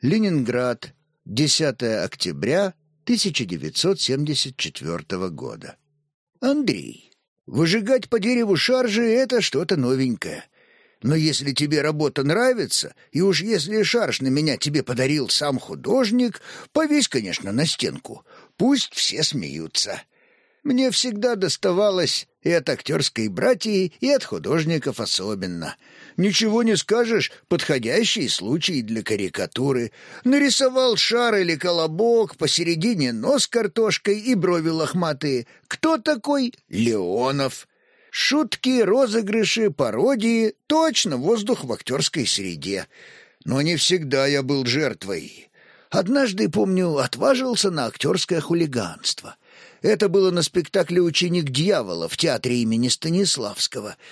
Ленинград, 10 октября 1974 года. Андрей, выжигать по дереву шаржи — это что-то новенькое. Но если тебе работа нравится, и уж если шарж на меня тебе подарил сам художник, повесь, конечно, на стенку. Пусть все смеются. Мне всегда доставалось и от актерской братьи, и от художников особенно. Ничего не скажешь, подходящий случай для карикатуры. Нарисовал шар или колобок, посередине нос картошкой и брови лохматые. Кто такой? Леонов. Шутки, розыгрыши, пародии — точно воздух в актерской среде. Но не всегда я был жертвой. Однажды, помню, отважился на актерское хулиганство. Это было на спектакле «Ученик дьявола» в театре имени Станиславского —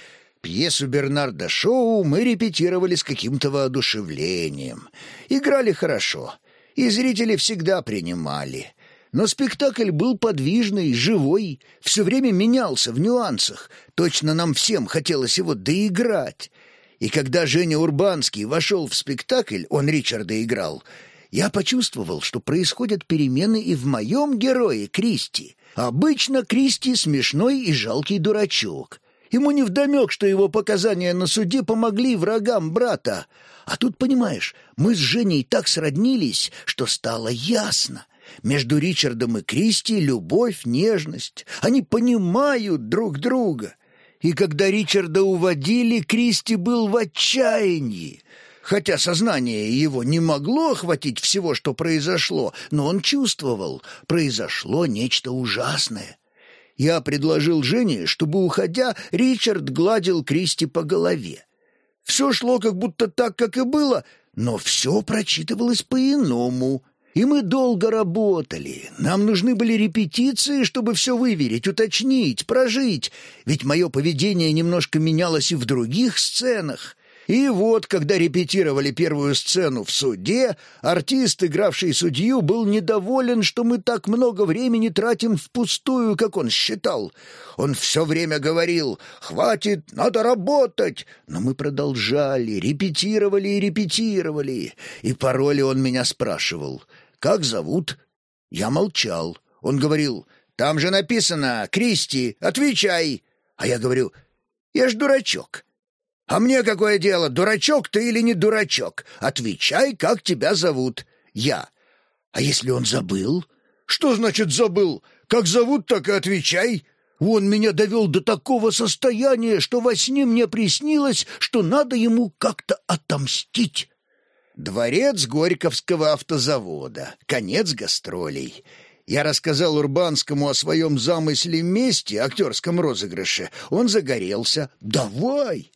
Пьесу Бернарда Шоу мы репетировали с каким-то воодушевлением. Играли хорошо, и зрители всегда принимали. Но спектакль был подвижный, живой, все время менялся в нюансах. Точно нам всем хотелось его доиграть. И когда Женя Урбанский вошел в спектакль, он Ричарда играл, я почувствовал, что происходят перемены и в моем герое Кристи. Обычно Кристи смешной и жалкий дурачок — Ему невдомек, что его показания на суде помогли врагам брата. А тут, понимаешь, мы с Женей так сроднились, что стало ясно. Между Ричардом и Кристи любовь, нежность. Они понимают друг друга. И когда Ричарда уводили, Кристи был в отчаянии. Хотя сознание его не могло охватить всего, что произошло, но он чувствовал, произошло нечто ужасное. Я предложил Жене, чтобы, уходя, Ричард гладил Кристи по голове. Все шло как будто так, как и было, но все прочитывалось по-иному. И мы долго работали. Нам нужны были репетиции, чтобы все выверить, уточнить, прожить. Ведь мое поведение немножко менялось и в других сценах. И вот, когда репетировали первую сцену в суде, артист, игравший судью, был недоволен, что мы так много времени тратим впустую, как он считал. Он все время говорил «Хватит, надо работать!» Но мы продолжали, репетировали и репетировали. И пароли он меня спрашивал «Как зовут?» Я молчал. Он говорил «Там же написано Кристи, отвечай!» А я говорю «Я ж дурачок». «А мне какое дело, дурачок ты или не дурачок? Отвечай, как тебя зовут». «Я». «А если он забыл?» «Что значит забыл? Как зовут, так и отвечай». Он меня довел до такого состояния, что во сне мне приснилось, что надо ему как-то отомстить. Дворец Горьковского автозавода. Конец гастролей. Я рассказал Урбанскому о своем замысле мести, актерском розыгрыше. Он загорелся. «Давай!»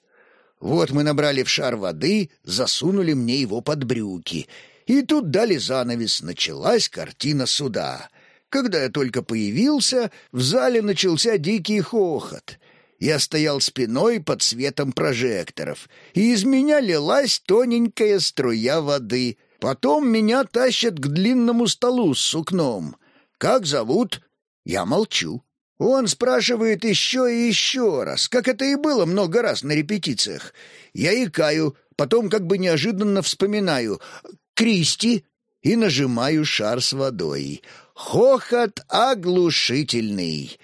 Вот мы набрали в шар воды, засунули мне его под брюки. И тут дали занавес, началась картина суда. Когда я только появился, в зале начался дикий хохот. Я стоял спиной под светом прожекторов, и из меня лилась тоненькая струя воды. Потом меня тащат к длинному столу с сукном. «Как зовут?» Я молчу. Он спрашивает еще и еще раз, как это и было много раз на репетициях. Я икаю, потом как бы неожиданно вспоминаю «Кристи» и нажимаю шар с водой. Хохот оглушительный.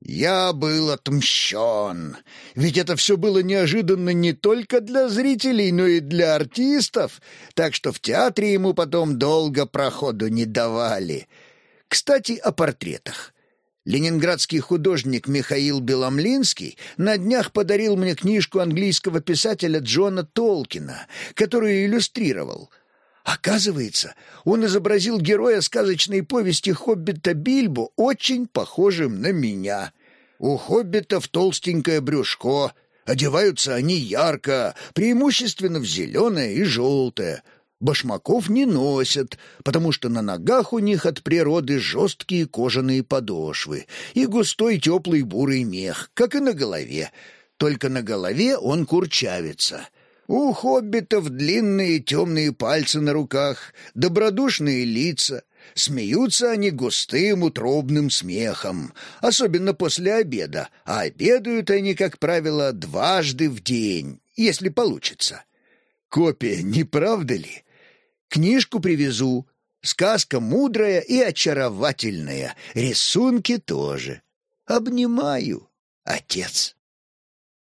Я был отмщен. Ведь это все было неожиданно не только для зрителей, но и для артистов, так что в театре ему потом долго проходу не давали. Кстати, о портретах. Ленинградский художник Михаил Беломлинский на днях подарил мне книжку английского писателя Джона Толкина, которую иллюстрировал. Оказывается, он изобразил героя сказочной повести «Хоббита Бильбо» очень похожим на меня. У хоббитов толстенькое брюшко, одеваются они ярко, преимущественно в зеленое и желтое, Башмаков не носят, потому что на ногах у них от природы жесткие кожаные подошвы и густой теплый бурый мех, как и на голове. Только на голове он курчавится. У хоббитов длинные темные пальцы на руках, добродушные лица. Смеются они густым утробным смехом, особенно после обеда, а обедают они, как правило, дважды в день, если получится. Копия, не правда ли? Книжку привезу. Сказка мудрая и очаровательная. Рисунки тоже. Обнимаю, отец.